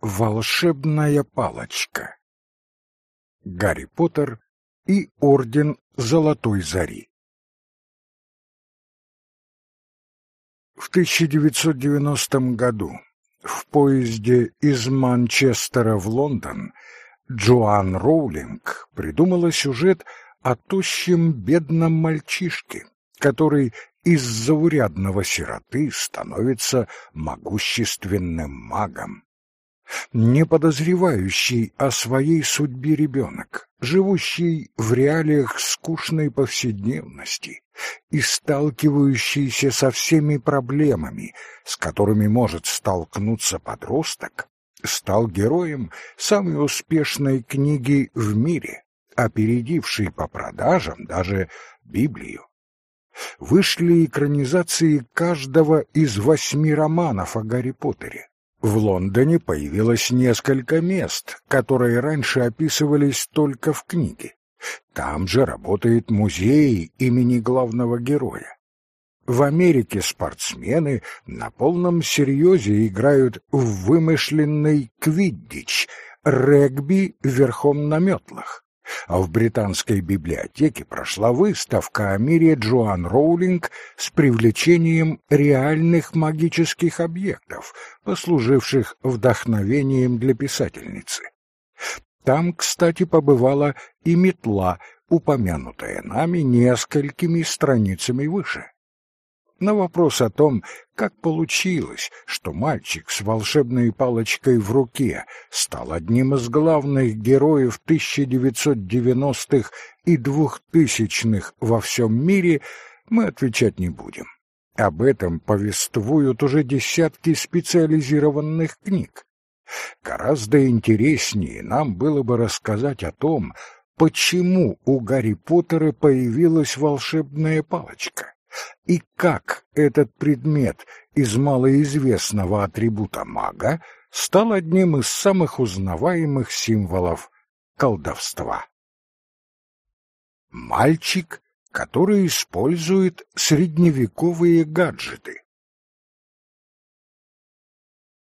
Волшебная палочка. Гарри Поттер и Орден Золотой Зари. В 1990 году в поезде из Манчестера в Лондон Джоан Роулинг придумала сюжет о тощем бедном мальчишке, который из заурядного сироты становится могущественным магом не подозревающий о своей судьбе ребенок, живущий в реалиях скучной повседневности и сталкивающийся со всеми проблемами, с которыми может столкнуться подросток, стал героем самой успешной книги в мире, опередившей по продажам даже Библию. Вышли экранизации каждого из восьми романов о Гарри Поттере. В Лондоне появилось несколько мест, которые раньше описывались только в книге. Там же работает музей имени главного героя. В Америке спортсмены на полном серьезе играют в вымышленный квиддич, регби верхом на метлах а в британской библиотеке прошла выставка о мире Джоан Роулинг с привлечением реальных магических объектов, послуживших вдохновением для писательницы. Там, кстати, побывала и метла, упомянутая нами несколькими страницами выше. На вопрос о том, как получилось, что мальчик с волшебной палочкой в руке стал одним из главных героев 1990-х и 2000-х во всем мире, мы отвечать не будем. Об этом повествуют уже десятки специализированных книг. Гораздо интереснее нам было бы рассказать о том, почему у Гарри Поттера появилась волшебная палочка и как этот предмет из малоизвестного атрибута мага стал одним из самых узнаваемых символов колдовства. Мальчик, который использует средневековые гаджеты.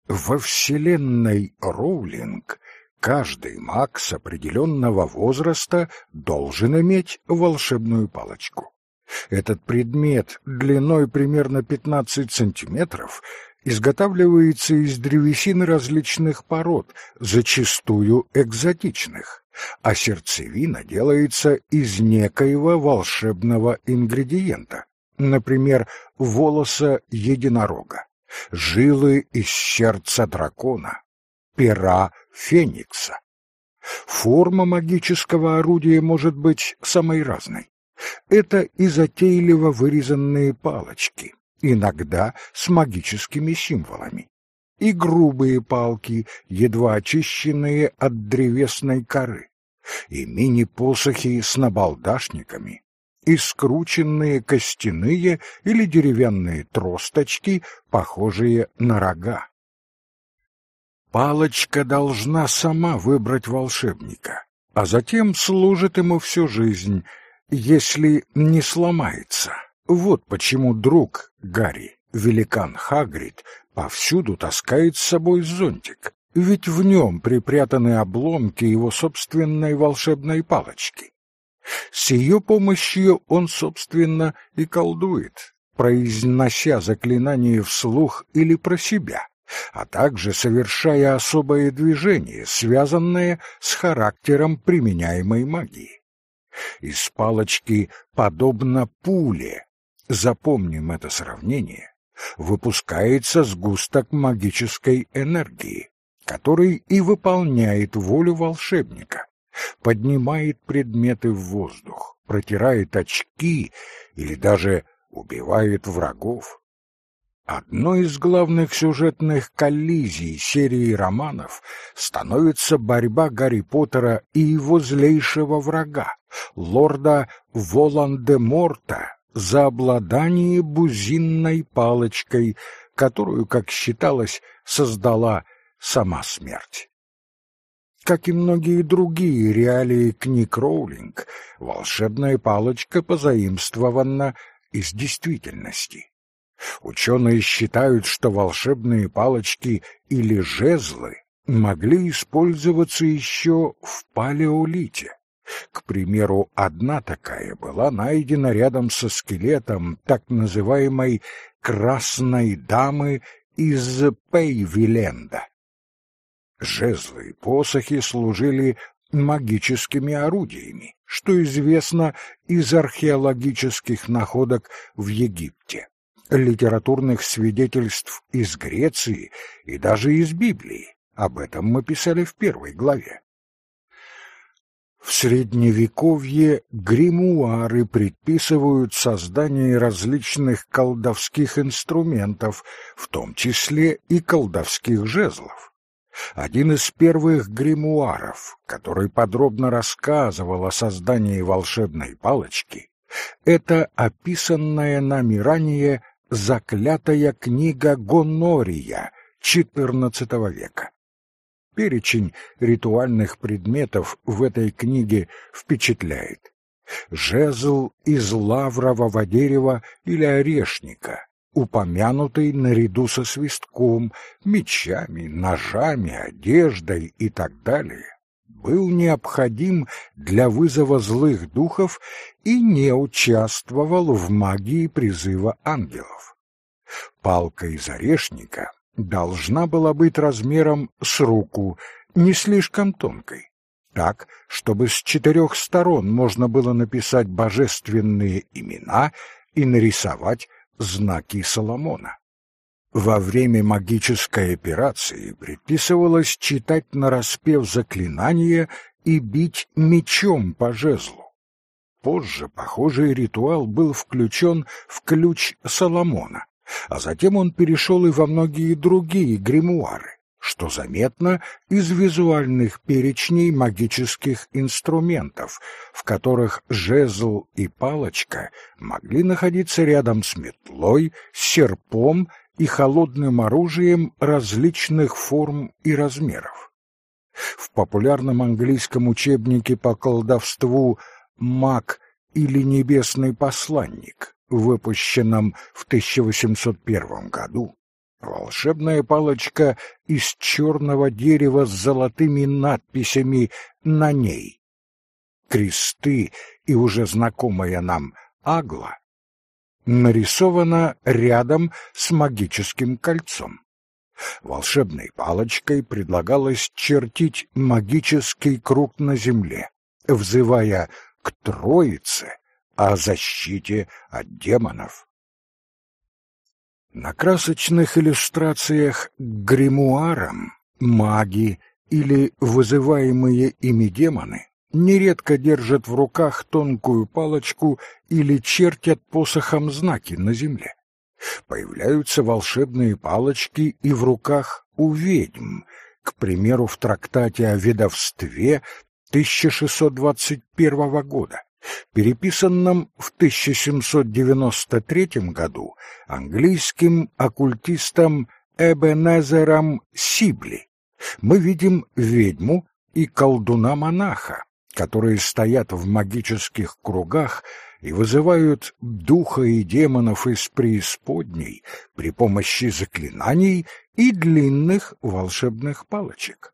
Во вселенной Роулинг каждый маг с определенного возраста должен иметь волшебную палочку. Этот предмет длиной примерно 15 сантиметров изготавливается из древесины различных пород, зачастую экзотичных, а сердцевина делается из некоего волшебного ингредиента, например, волоса единорога, жилы из сердца дракона, пера феникса. Форма магического орудия может быть самой разной. Это и затейливо вырезанные палочки, иногда с магическими символами, и грубые палки, едва очищенные от древесной коры, и мини-посохи с набалдашниками, и скрученные костяные или деревянные тросточки, похожие на рога. Палочка должна сама выбрать волшебника, а затем служит ему всю жизнь, если не сломается. Вот почему друг Гарри, великан Хагрид, повсюду таскает с собой зонтик, ведь в нем припрятаны обломки его собственной волшебной палочки. С ее помощью он, собственно, и колдует, произнося заклинание вслух или про себя, а также совершая особое движение, связанное с характером применяемой магии из палочки подобно пуле. Запомним это сравнение. Выпускается сгусток магической энергии, который и выполняет волю волшебника, поднимает предметы в воздух, протирает очки или даже убивает врагов. Одной из главных сюжетных коллизий серии романов становится борьба Гарри Поттера и его злейшего врага, лорда Волан-де-Морта, за обладание бузинной палочкой, которую, как считалось, создала сама смерть. Как и многие другие реалии книг Роулинг, волшебная палочка позаимствована из действительности. Ученые считают, что волшебные палочки или жезлы могли использоваться еще в палеолите. К примеру, одна такая была найдена рядом со скелетом так называемой «красной дамы» из Пейвиленда. Жезлы и посохи служили магическими орудиями, что известно из археологических находок в Египте, литературных свидетельств из Греции и даже из Библии. Об этом мы писали в первой главе. В Средневековье гримуары предписывают создание различных колдовских инструментов, в том числе и колдовских жезлов. Один из первых гримуаров, который подробно рассказывал о создании волшебной палочки, это описанная нами ранее заклятая книга Гонория XIV века. Перечень ритуальных предметов в этой книге впечатляет. Жезл из лаврового дерева или орешника, упомянутый наряду со свистком, мечами, ножами, одеждой и так далее, был необходим для вызова злых духов и не участвовал в магии призыва ангелов. Палка из орешника должна была быть размером с руку, не слишком тонкой, так, чтобы с четырех сторон можно было написать божественные имена и нарисовать знаки Соломона. Во время магической операции предписывалось читать нараспев заклинания и бить мечом по жезлу. Позже похожий ритуал был включен в ключ Соломона, а затем он перешел и во многие другие гримуары, что заметно из визуальных перечней магических инструментов, в которых жезл и палочка могли находиться рядом с метлой, серпом и холодным оружием различных форм и размеров. В популярном английском учебнике по колдовству «Маг» или «Небесный посланник» выпущенном в 1801 году, волшебная палочка из черного дерева с золотыми надписями на ней. Кресты и уже знакомая нам агла нарисована рядом с магическим кольцом. Волшебной палочкой предлагалось чертить магический круг на земле, взывая к Троице о защите от демонов. На красочных иллюстрациях к гримуарам маги или вызываемые ими демоны нередко держат в руках тонкую палочку или чертят посохом знаки на земле. Появляются волшебные палочки и в руках у ведьм, к примеру, в трактате о ведовстве 1621 года переписанном в 1793 году английским оккультистом Эбенезером Сибли, мы видим ведьму и колдуна-монаха, которые стоят в магических кругах и вызывают духа и демонов из преисподней при помощи заклинаний и длинных волшебных палочек.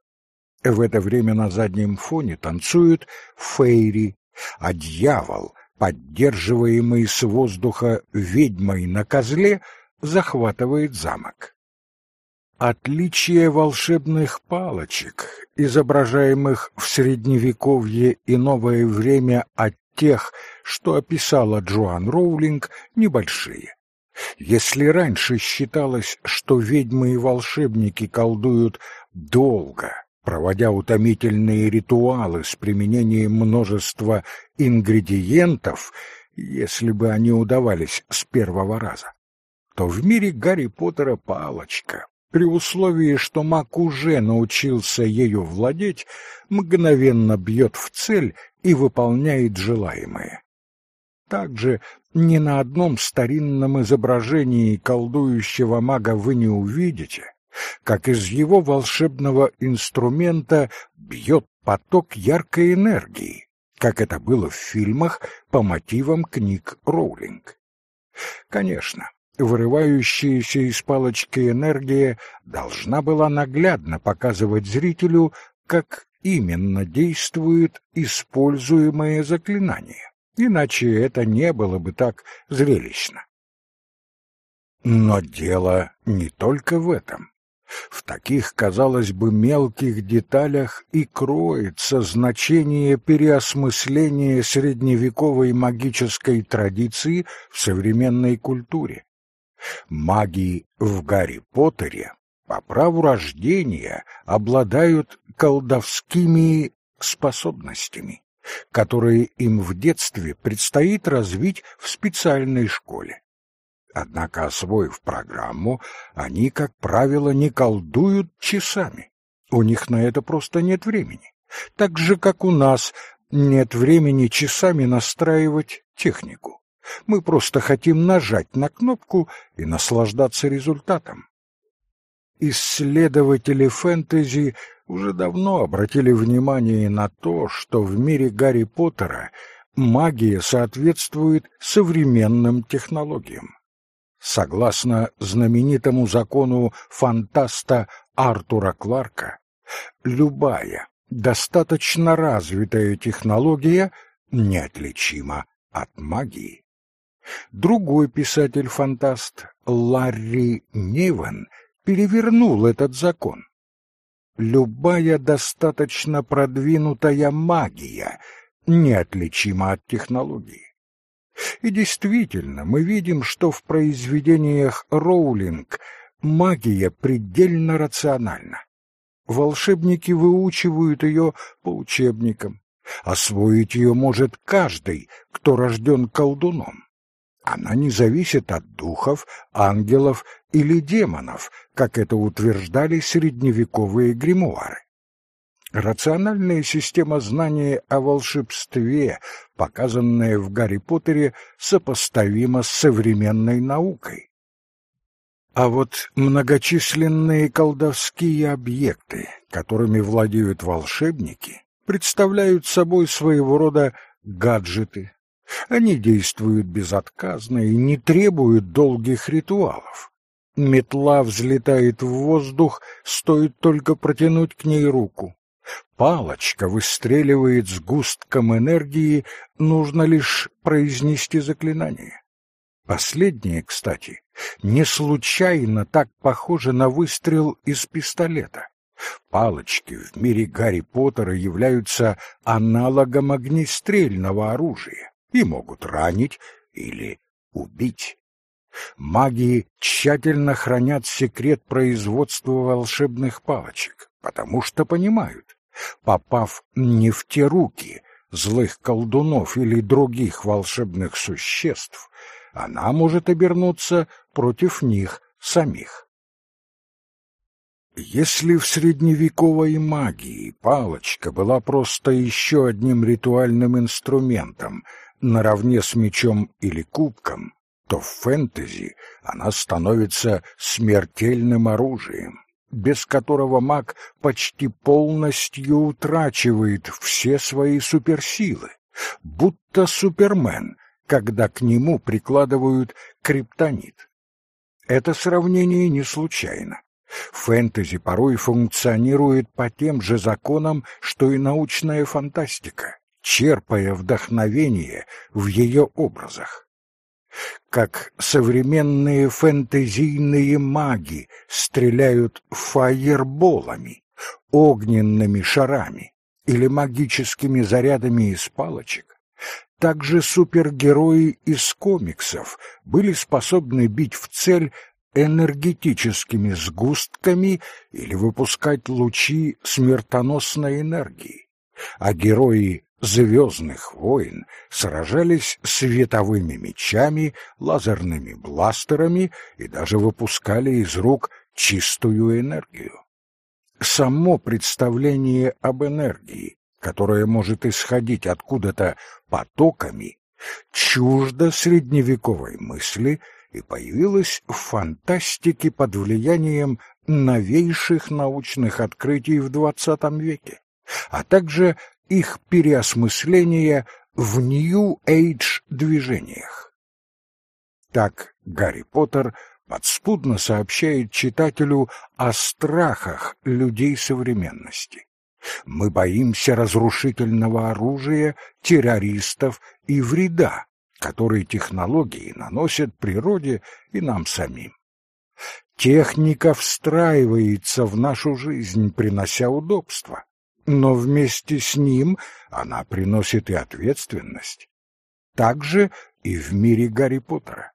В это время на заднем фоне танцуют фейри, а дьявол, поддерживаемый с воздуха ведьмой на козле, захватывает замок. Отличие волшебных палочек, изображаемых в Средневековье и новое время от тех, что описала Джоан Роулинг, небольшие. Если раньше считалось, что ведьмы и волшебники колдуют долго, проводя утомительные ритуалы с применением множества ингредиентов, если бы они удавались с первого раза, то в мире Гарри Поттера палочка, при условии, что маг уже научился ею владеть, мгновенно бьет в цель и выполняет желаемое. Также ни на одном старинном изображении колдующего мага вы не увидите, как из его волшебного инструмента бьет поток яркой энергии, как это было в фильмах по мотивам книг Роулинг. Конечно, вырывающаяся из палочки энергия должна была наглядно показывать зрителю, как именно действует используемое заклинание, иначе это не было бы так зрелищно. Но дело не только в этом. В таких, казалось бы, мелких деталях и кроется значение переосмысления средневековой магической традиции в современной культуре. Маги в Гарри Поттере по праву рождения обладают колдовскими способностями, которые им в детстве предстоит развить в специальной школе. Однако, освоив программу, они, как правило, не колдуют часами. У них на это просто нет времени. Так же, как у нас нет времени часами настраивать технику. Мы просто хотим нажать на кнопку и наслаждаться результатом. Исследователи фэнтези уже давно обратили внимание на то, что в мире Гарри Поттера магия соответствует современным технологиям. Согласно знаменитому закону фантаста Артура Кларка, любая достаточно развитая технология неотличима от магии. Другой писатель-фантаст Ларри Нивен перевернул этот закон. Любая достаточно продвинутая магия неотличима от технологии. И действительно, мы видим, что в произведениях Роулинг магия предельно рациональна. Волшебники выучивают ее по учебникам. Освоить ее может каждый, кто рожден колдуном. Она не зависит от духов, ангелов или демонов, как это утверждали средневековые гримуары. Рациональная система знания о волшебстве, показанная в Гарри Поттере, сопоставима с современной наукой. А вот многочисленные колдовские объекты, которыми владеют волшебники, представляют собой своего рода гаджеты. Они действуют безотказно и не требуют долгих ритуалов. Метла взлетает в воздух, стоит только протянуть к ней руку. Палочка выстреливает с густком энергии, нужно лишь произнести заклинание. Последнее, кстати, не случайно так похоже на выстрел из пистолета. Палочки в мире Гарри Поттера являются аналогом огнестрельного оружия и могут ранить или убить. Маги тщательно хранят секрет производства волшебных палочек, потому что понимают, попав не в те руки злых колдунов или других волшебных существ, она может обернуться против них самих. Если в средневековой магии палочка была просто еще одним ритуальным инструментом, наравне с мечом или кубком, то в фэнтези она становится смертельным оружием, без которого маг почти полностью утрачивает все свои суперсилы, будто Супермен, когда к нему прикладывают криптонит. Это сравнение не случайно. Фэнтези порой функционирует по тем же законам, что и научная фантастика, черпая вдохновение в ее образах. Как современные фэнтезийные маги стреляют фаерболами, огненными шарами или магическими зарядами из палочек, также супергерои из комиксов были способны бить в цель энергетическими сгустками или выпускать лучи смертоносной энергии, а герои звездных войн сражались световыми мечами, лазерными бластерами и даже выпускали из рук чистую энергию. Само представление об энергии, которая может исходить откуда-то потоками, чуждо средневековой мысли и появилось в фантастике под влиянием новейших научных открытий в XX веке, а также их переосмысления в Age движениях. Так Гарри Поттер подспудно сообщает читателю о страхах людей современности. Мы боимся разрушительного оружия, террористов и вреда, который технологии наносят природе и нам самим. Техника встраивается в нашу жизнь, принося удобства, но вместе с ним она приносит и ответственность. Так же и в мире Гарри Поттера.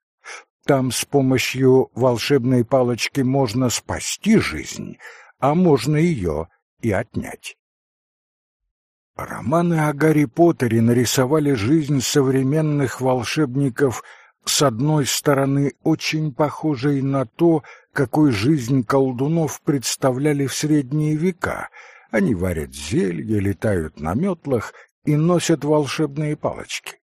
Там с помощью волшебной палочки можно спасти жизнь, а можно ее и отнять. Романы о Гарри Поттере нарисовали жизнь современных волшебников с одной стороны очень похожей на то, какой жизнь колдунов представляли в средние века. Они варят зелья, летают на метлах и носят волшебные палочки.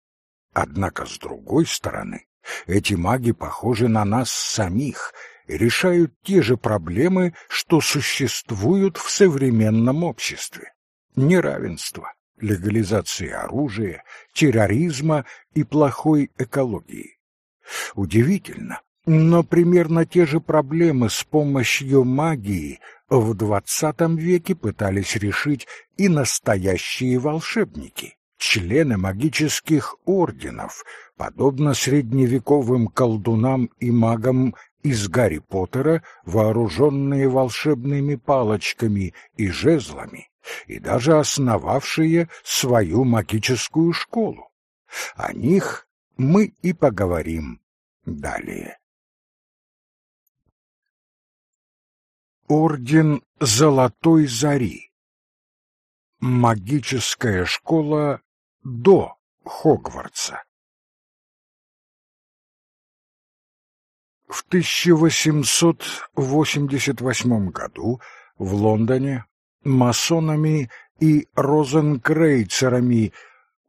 Однако, с другой стороны, эти маги похожи на нас самих и решают те же проблемы, что существуют в современном обществе неравенства, легализации оружия, терроризма и плохой экологии. Удивительно, но примерно те же проблемы с помощью магии в XX веке пытались решить и настоящие волшебники, члены магических орденов, подобно средневековым колдунам и магам из Гарри Поттера, вооруженные волшебными палочками и жезлами, и даже основавшие свою магическую школу. О них мы и поговорим далее. Орден Золотой Зари. Магическая школа до Хогвартса. В 1888 году в Лондоне масонами и розенкрейцерами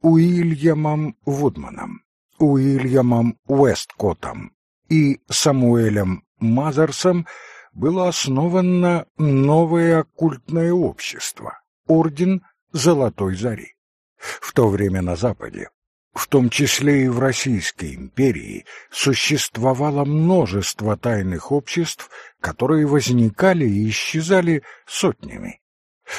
Уильямом Вудманом, Уильямом Уэсткотом и Самуэлем Мазерсом было основано новое оккультное общество — Орден Золотой Зари. В то время на Западе, в том числе и в Российской империи, существовало множество тайных обществ, которые возникали и исчезали сотнями.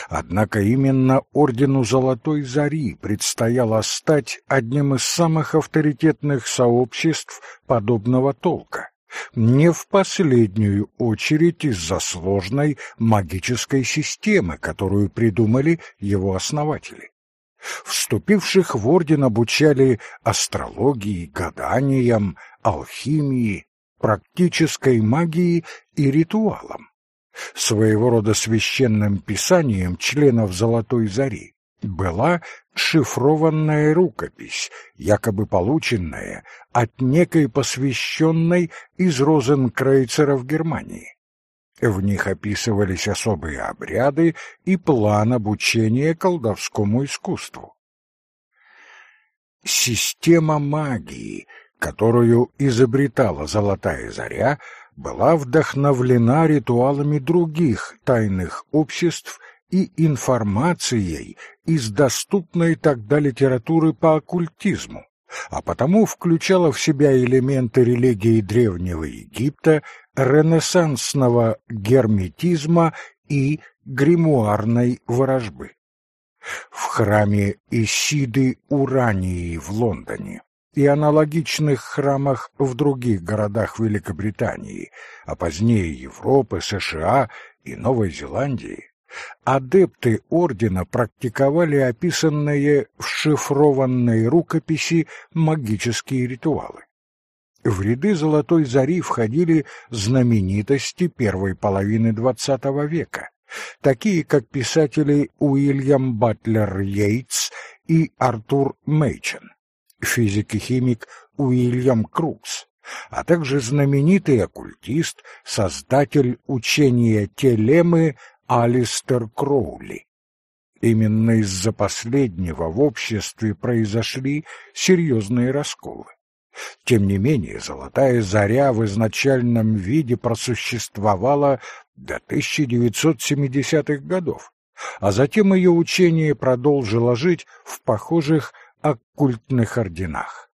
Однако именно ордену Золотой Зари предстояло стать одним из самых авторитетных сообществ подобного толка, не в последнюю очередь из-за сложной магической системы, которую придумали его основатели. Вступивших в орден обучали астрологии, гаданиям, алхимии, практической магии и ритуалам своего рода священным писанием членов Золотой Зари, была шифрованная рукопись, якобы полученная от некой посвященной из Розенкрейцера Германии. В них описывались особые обряды и план обучения колдовскому искусству. Система магии, которую изобретала Золотая Заря, была вдохновлена ритуалами других тайных обществ и информацией из доступной тогда литературы по оккультизму, а потому включала в себя элементы религии Древнего Египта, ренессансного герметизма и гримуарной ворожбы. В храме Исиды Урании в Лондоне и аналогичных храмах в других городах Великобритании, а позднее Европы, США и Новой Зеландии, адепты ордена практиковали описанные в шифрованной рукописи магические ритуалы. В ряды Золотой Зари входили знаменитости первой половины XX века, такие как писатели Уильям Батлер Йейтс и Артур Мейчен физик и химик Уильям Крукс, а также знаменитый оккультист, создатель учения телемы Алистер Кроули. Именно из-за последнего в обществе произошли серьезные расколы. Тем не менее, золотая заря в изначальном виде просуществовала до 1970-х годов, а затем ее учение продолжило жить в похожих оккультных орденах.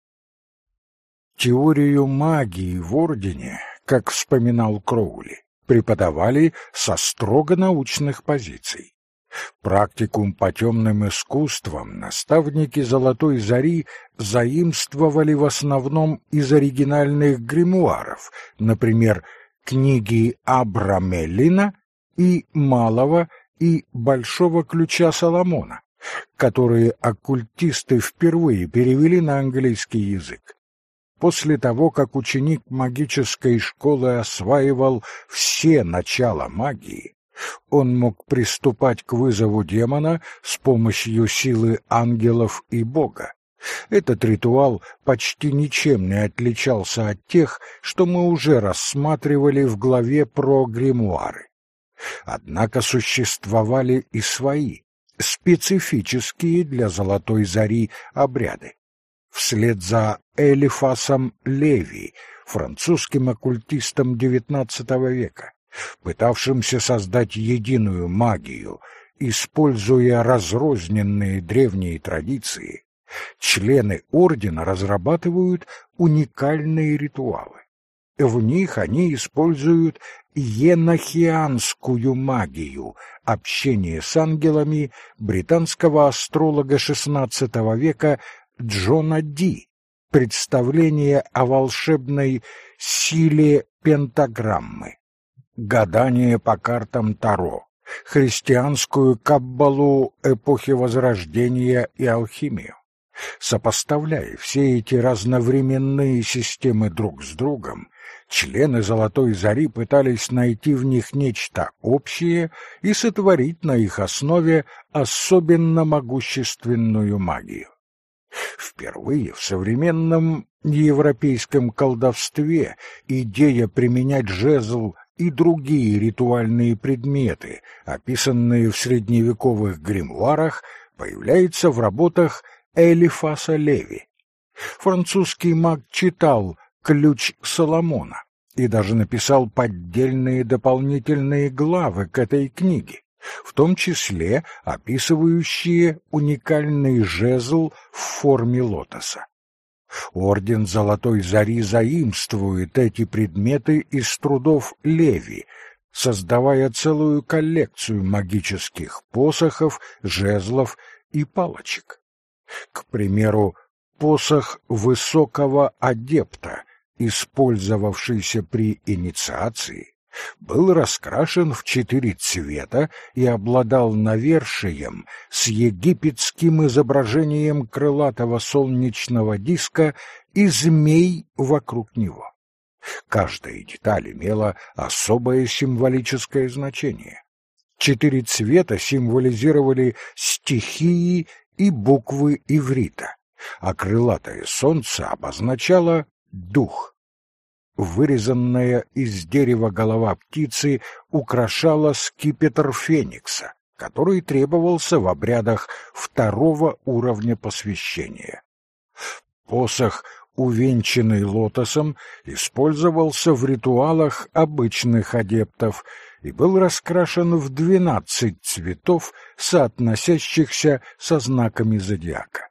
Теорию магии в Ордене, как вспоминал Кроули, преподавали со строго научных позиций. Практикум по темным искусствам наставники «Золотой зари» заимствовали в основном из оригинальных гримуаров, например, книги Абрамелина и Малого и Большого ключа Соломона, которые оккультисты впервые перевели на английский язык. После того, как ученик магической школы осваивал все начала магии, он мог приступать к вызову демона с помощью силы ангелов и Бога. Этот ритуал почти ничем не отличался от тех, что мы уже рассматривали в главе про гримуары. Однако существовали и свои, специфические для Золотой Зари обряды. Вслед за Элифасом Леви, французским оккультистом XIX века, пытавшимся создать единую магию, используя разрозненные древние традиции, члены ордена разрабатывают уникальные ритуалы. В них они используют енохианскую магию, общение с ангелами британского астролога XVI века Джона Ди, представление о волшебной силе пентаграммы гадание по картам Таро, христианскую каббалу эпохи Возрождения и алхимию. Сопоставляя все эти разновременные системы друг с другом, члены Золотой Зари пытались найти в них нечто общее и сотворить на их основе особенно могущественную магию. Впервые в современном европейском колдовстве идея применять жезл и другие ритуальные предметы, описанные в средневековых гримуарах, появляются в работах Элифаса Леви. Французский маг читал «Ключ Соломона» и даже написал поддельные дополнительные главы к этой книге, в том числе описывающие уникальный жезл в форме лотоса. Орден Золотой Зари заимствует эти предметы из трудов Леви, создавая целую коллекцию магических посохов, жезлов и палочек. К примеру, посох высокого адепта, использовавшийся при инициации, был раскрашен в четыре цвета и обладал навершием с египетским изображением крылатого солнечного диска и змей вокруг него. Каждая деталь имела особое символическое значение. Четыре цвета символизировали стихии и буквы иврита, а крылатое солнце обозначало дух. Вырезанная из дерева голова птицы украшала скипетр феникса, который требовался в обрядах второго уровня посвящения. Посох, увенчанный лотосом, использовался в ритуалах обычных адептов и был раскрашен в двенадцать цветов, соотносящихся со знаками зодиака.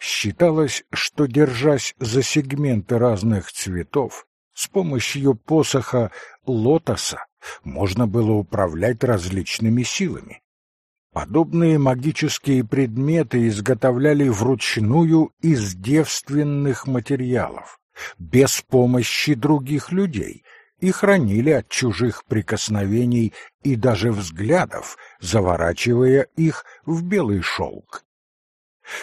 Считалось, что, держась за сегменты разных цветов, с помощью посоха лотоса можно было управлять различными силами. Подобные магические предметы изготовляли вручную из девственных материалов, без помощи других людей, и хранили от чужих прикосновений и даже взглядов, заворачивая их в белый шелк.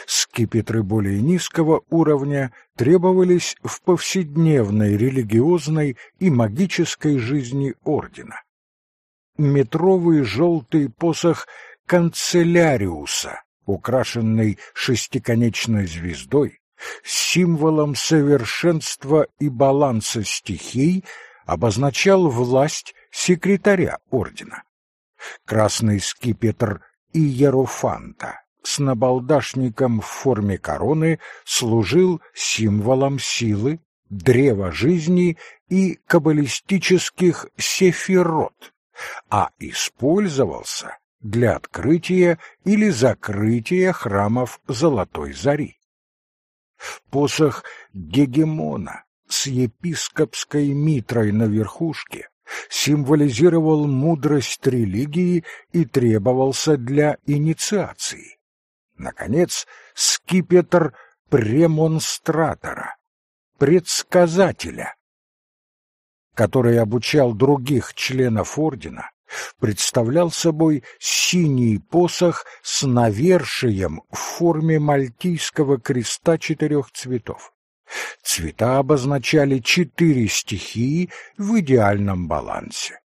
Скипетры более низкого уровня требовались в повседневной религиозной и магической жизни ордена. Метровый желтый посох канцеляриуса, украшенный шестиконечной звездой, символом совершенства и баланса стихий, обозначал власть секретаря ордена. Красный скипетр Иерофанта с набалдашником в форме короны служил символом силы, древа жизни и каббалистических сефирот, а использовался для открытия или закрытия храмов Золотой Зари. Посох Гегемона с епископской митрой на верхушке символизировал мудрость религии и требовался для инициации. Наконец, скипетр премонстратора, предсказателя, который обучал других членов ордена, представлял собой синий посох с навершием в форме мальтийского креста четырех цветов. Цвета обозначали четыре стихии в идеальном балансе.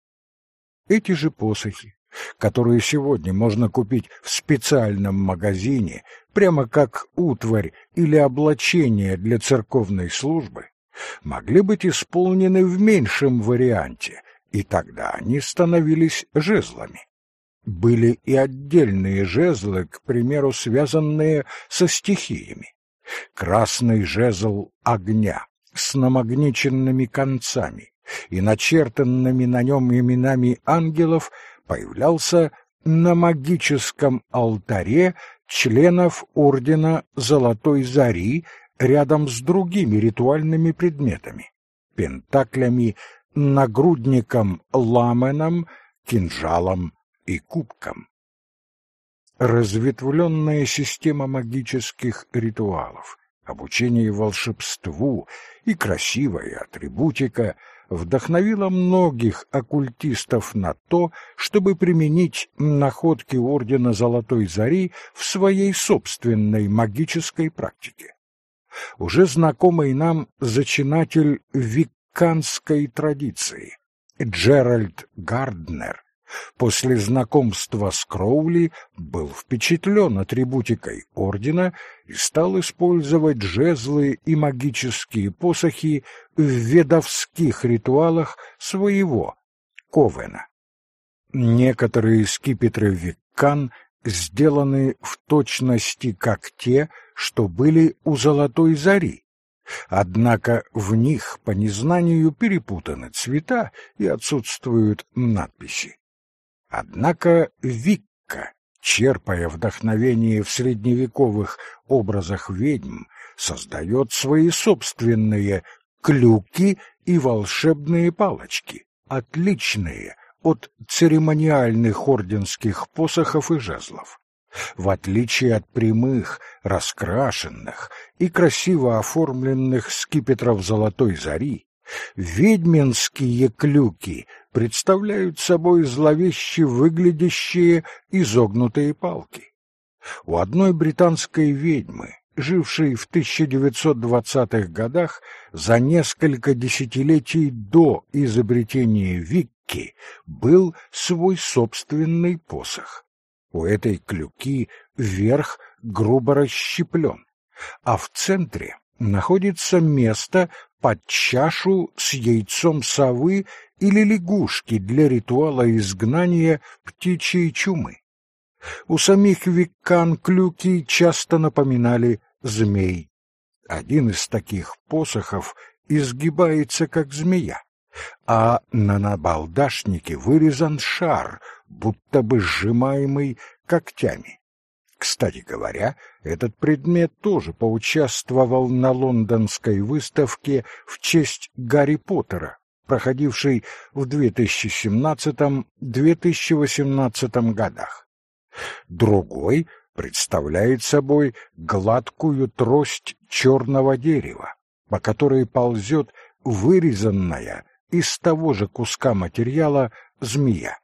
Эти же посохи, которые сегодня можно купить в специальном магазине, прямо как утварь или облачение для церковной службы, могли быть исполнены в меньшем варианте, и тогда они становились жезлами. Были и отдельные жезлы, к примеру, связанные со стихиями. Красный жезл огня с намагниченными концами и начертанными на нем именами ангелов появлялся на магическом алтаре членов Ордена Золотой Зари рядом с другими ритуальными предметами — пентаклями, нагрудником ламеном, кинжалом и кубком. Разветвленная система магических ритуалов, обучение волшебству и красивая атрибутика вдохновила многих оккультистов на то, чтобы применить находки Ордена Золотой Зари в своей собственной магической практике. Уже знакомый нам зачинатель викканской традиции Джеральд Гарднер после знакомства с Кроули был впечатлен атрибутикой ордена и стал использовать жезлы и магические посохи в ведовских ритуалах своего Ковена. Некоторые скипетры Виккан сделаны в точности как те, что были у Золотой Зари, Однако в них по незнанию перепутаны цвета и отсутствуют надписи. Однако Викка, черпая вдохновение в средневековых образах ведьм, создает свои собственные клюки и волшебные палочки, отличные от церемониальных орденских посохов и жезлов. В отличие от прямых, раскрашенных и красиво оформленных скипетров золотой зари, ведьминские клюки представляют собой зловеще выглядящие изогнутые палки. У одной британской ведьмы, жившей в 1920-х годах, за несколько десятилетий до изобретения Викки, был свой собственный посох. У этой клюки верх грубо расщеплен, а в центре находится место под чашу с яйцом совы или лягушки для ритуала изгнания птичьей чумы. У самих виккан клюки часто напоминали змей. Один из таких посохов изгибается, как змея, а на набалдашнике вырезан шар, будто бы сжимаемый когтями. Кстати говоря, этот предмет тоже поучаствовал на лондонской выставке в честь Гарри Поттера, проходившей в 2017-2018 годах. Другой представляет собой гладкую трость черного дерева, по которой ползет вырезанная из того же куска материала змея.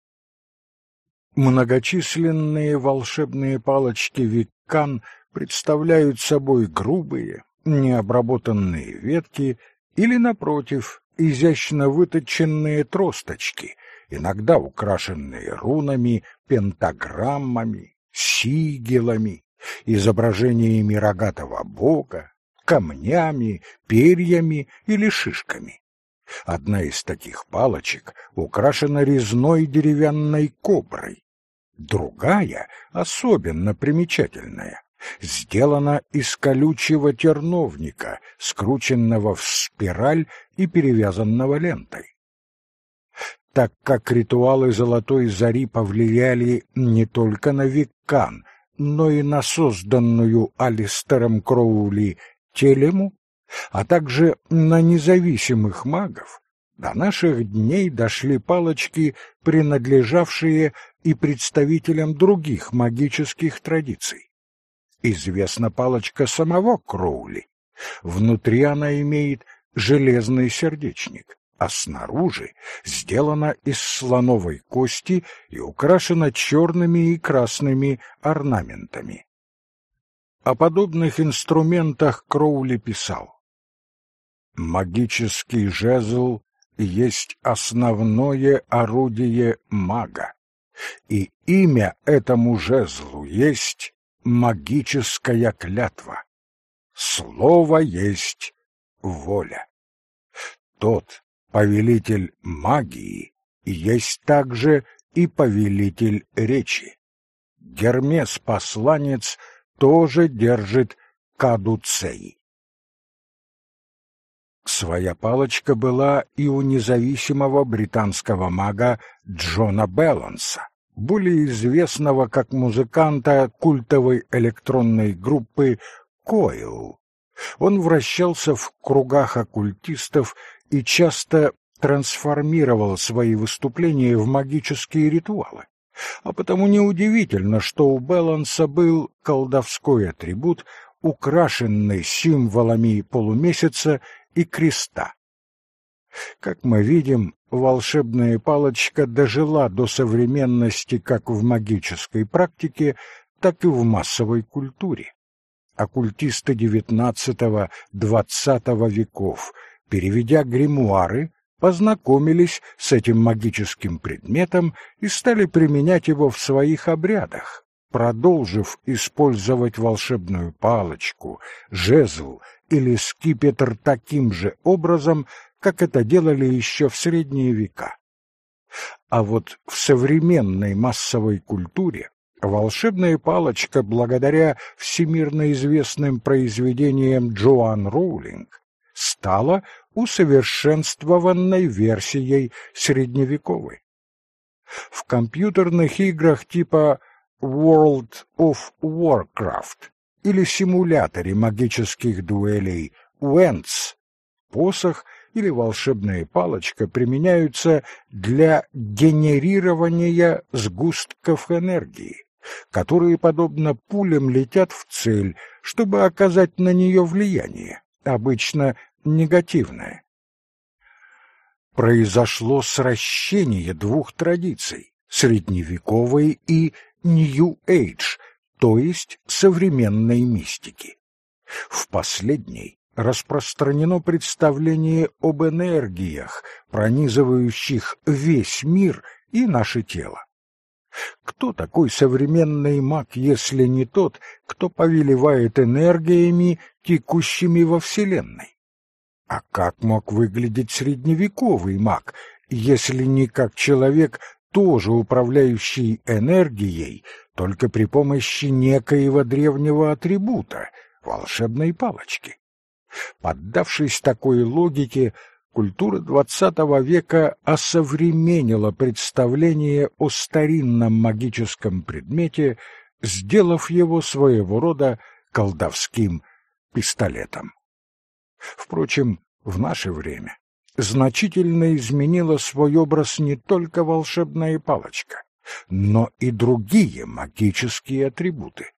Многочисленные волшебные палочки виккан представляют собой грубые, необработанные ветки или, напротив, изящно выточенные тросточки, иногда украшенные рунами, пентаграммами, сигелами, изображениями рогатого бога, камнями, перьями или шишками. Одна из таких палочек украшена резной деревянной коброй. Другая, особенно примечательная, сделана из колючего терновника, скрученного в спираль и перевязанного лентой. Так как ритуалы Золотой Зари повлияли не только на Виккан, но и на созданную Алистером Кроули Телему, а также на независимых магов, до наших дней дошли палочки, принадлежавшие и представителям других магических традиций. Известна палочка самого Кроули. Внутри она имеет железный сердечник, а снаружи сделана из слоновой кости и украшена черными и красными орнаментами. О подобных инструментах Кроули писал. Магический жезл есть основное орудие мага, и имя этому жезлу есть магическая клятва. Слово есть воля. Тот повелитель магии есть также и повелитель речи. Гермес-посланец тоже держит кадуцей. Своя палочка была и у независимого британского мага Джона Белланса, более известного как музыканта культовой электронной группы Койл. Он вращался в кругах оккультистов и часто трансформировал свои выступления в магические ритуалы. А потому неудивительно, что у Беланса был колдовской атрибут, украшенный символами полумесяца и креста. Как мы видим, волшебная палочка дожила до современности как в магической практике, так и в массовой культуре. Оккультисты XIX-XX веков, переведя гримуары, познакомились с этим магическим предметом и стали применять его в своих обрядах, продолжив использовать волшебную палочку, жезл или скипетр таким же образом, как это делали еще в средние века. А вот в современной массовой культуре волшебная палочка, благодаря всемирно известным произведениям Джоан Роулинг, стала усовершенствованной версией средневековой. В компьютерных играх типа World of Warcraft или симуляторе магических дуэлей Уэнтс, посох или волшебная палочка применяются для генерирования сгустков энергии, которые, подобно пулям, летят в цель, чтобы оказать на нее влияние, обычно негативное. Произошло сращение двух традиций — средневековой и Нью-Эйдж, то есть современной мистики. В последней распространено представление об энергиях, пронизывающих весь мир и наше тело. Кто такой современный маг, если не тот, кто повелевает энергиями, текущими во Вселенной? А как мог выглядеть средневековый маг, если не как человек, тоже управляющий энергией, только при помощи некоего древнего атрибута — волшебной палочки? Поддавшись такой логике, культура XX века осовременила представление о старинном магическом предмете, сделав его своего рода колдовским пистолетом. Впрочем, в наше время значительно изменила свой образ не только волшебная палочка, но и другие магические атрибуты.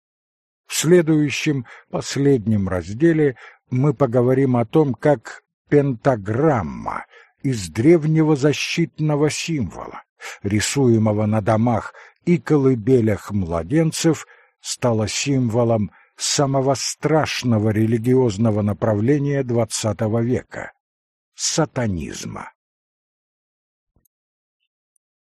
В следующем, последнем разделе мы поговорим о том, как пентаграмма из древнего защитного символа, рисуемого на домах и колыбелях младенцев, стала символом самого страшного религиозного направления XX века — сатанизма.